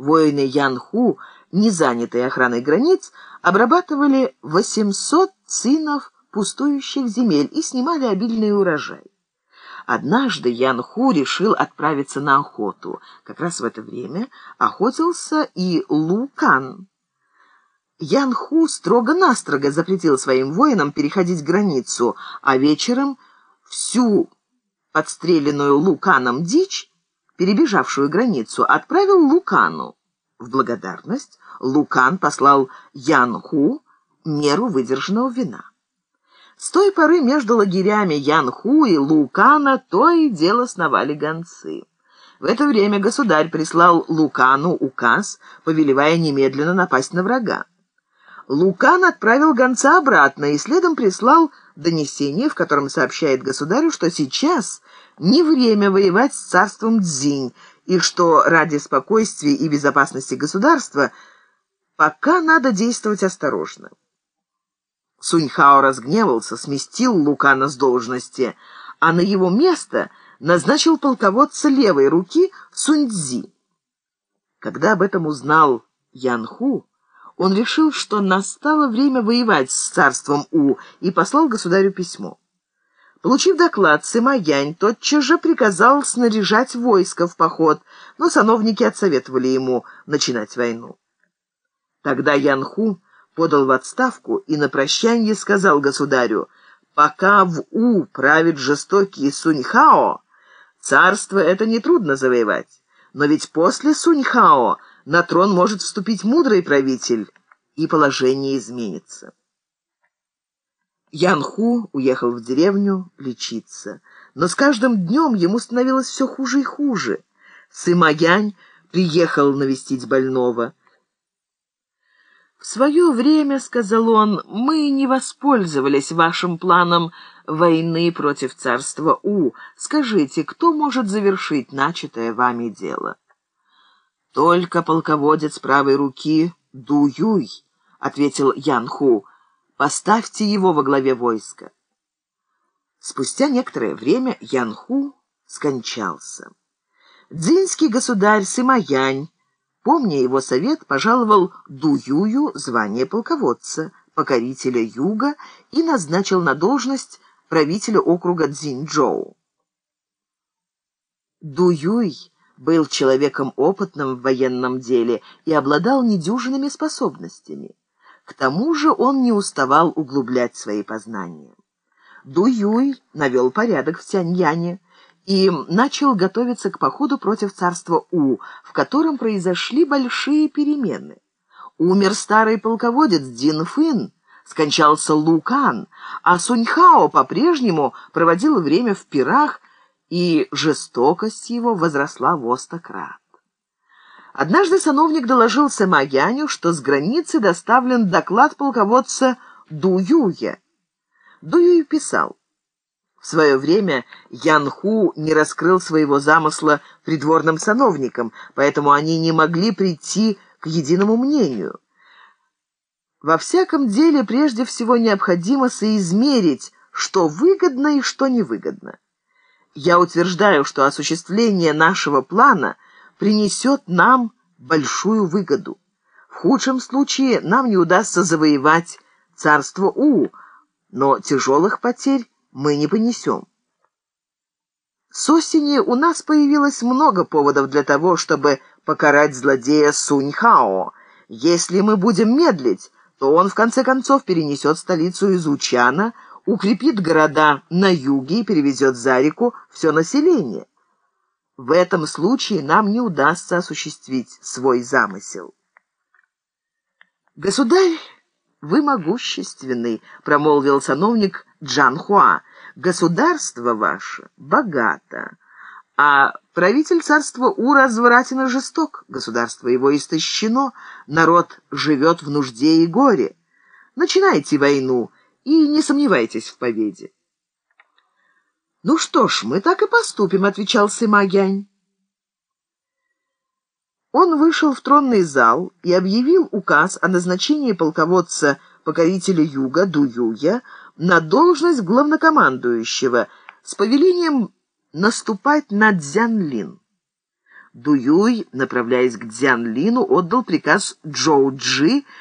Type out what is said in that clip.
Воины Янху, не занятые охраной границ, обрабатывали 800 цинов пустующих земель и снимали обильный урожай. Однажды Ян Ху решил отправиться на охоту. Как раз в это время охотился и Лу Кан. Ян Ху строго-настрого запретил своим воинам переходить границу, а вечером всю подстреленную Луканом дичь, перебежавшую границу, отправил Лукану. В благодарность Лукан послал Ян Ху меру выдержанного вина. С той поры между лагерями Янху и Лукана то и дело сновали гонцы. В это время государь прислал Лукану указ, повелевая немедленно напасть на врага. Лукан отправил гонца обратно и следом прислал донесение, в котором сообщает государю, что сейчас не время воевать с царством Цзинь, и что ради спокойствия и безопасности государства пока надо действовать осторожно. Суньхао разгневался, сместил Лукана с должности, а на его место назначил полководца левой руки Суньцзи. Когда об этом узнал Янху, он решил, что настало время воевать с царством У и послал государю письмо. Получив доклад, Сыма Янь тотчас же приказал снаряжать войско в поход, но сановники отсоветовали ему начинать войну. Тогда Янху подал в отставку и на прощанье сказал государю, «Пока в У правит жестокий Суньхао, царство это нетрудно завоевать, но ведь после Суньхао на трон может вступить мудрый правитель, и положение изменится». Янху уехал в деревню лечиться, но с каждым днем ему становилось все хуже и хуже. Сымаянь приехал навестить больного – «В свое время, — сказал он, — мы не воспользовались вашим планом войны против царства У. Скажите, кто может завершить начатое вами дело?» «Только полководец правой руки Ду Юй», — ответил Ян Ху. «Поставьте его во главе войска». Спустя некоторое время Ян Ху скончался. Дзинский государь Сымаянь Помня его совет, пожаловал Дуюю звание полководца, покорителя юга и назначил на должность правителя округа Цзиньчжоу. Дуюй был человеком опытным в военном деле и обладал недюжинными способностями. К тому же он не уставал углублять свои познания. Дуюй навел порядок в Тяньяне, и начал готовиться к походу против царства У, в котором произошли большие перемены. Умер старый полководец Дин Фын, скончался Лукан, а Суньхао по-прежнему проводил время в пирах, и жестокость его возросла в остократ. Однажды сановник доложил Сэмагяню, что с границы доставлен доклад полководца Дуюя. Дуюй писал, в свое время Ян Ху не раскрыл своего замысла придворным сановникам, поэтому они не могли прийти к единому мнению. Во всяком деле прежде всего необходимо соизмерить, что выгодно и что невыгодно. Я утверждаю, что осуществление нашего плана принесет нам большую выгоду. В худшем случае нам не удастся завоевать царство У, но тяжелых потерь мы не понесем. С осени у нас появилось много поводов для того, чтобы покарать злодея Суньхао. Если мы будем медлить, то он в конце концов перенесет столицу из Учана, укрепит города на юге и перевезет за реку все население. В этом случае нам не удастся осуществить свой замысел. Государь «Вы могущественный», — промолвил сановник Джан Хуа. «Государство ваше богато, а правитель царства У развратен и жесток, государство его истощено, народ живет в нужде и горе. Начинайте войну и не сомневайтесь в победе». «Ну что ж, мы так и поступим», — отвечал Сымагянь. Он вышел в тронный зал и объявил указ о назначении полководца покорителя юга Дуюя на должность главнокомандующего с повелением наступать на Дзянлин. Дуюй, направляясь к Дзянлину, отдал приказ Джоу Джи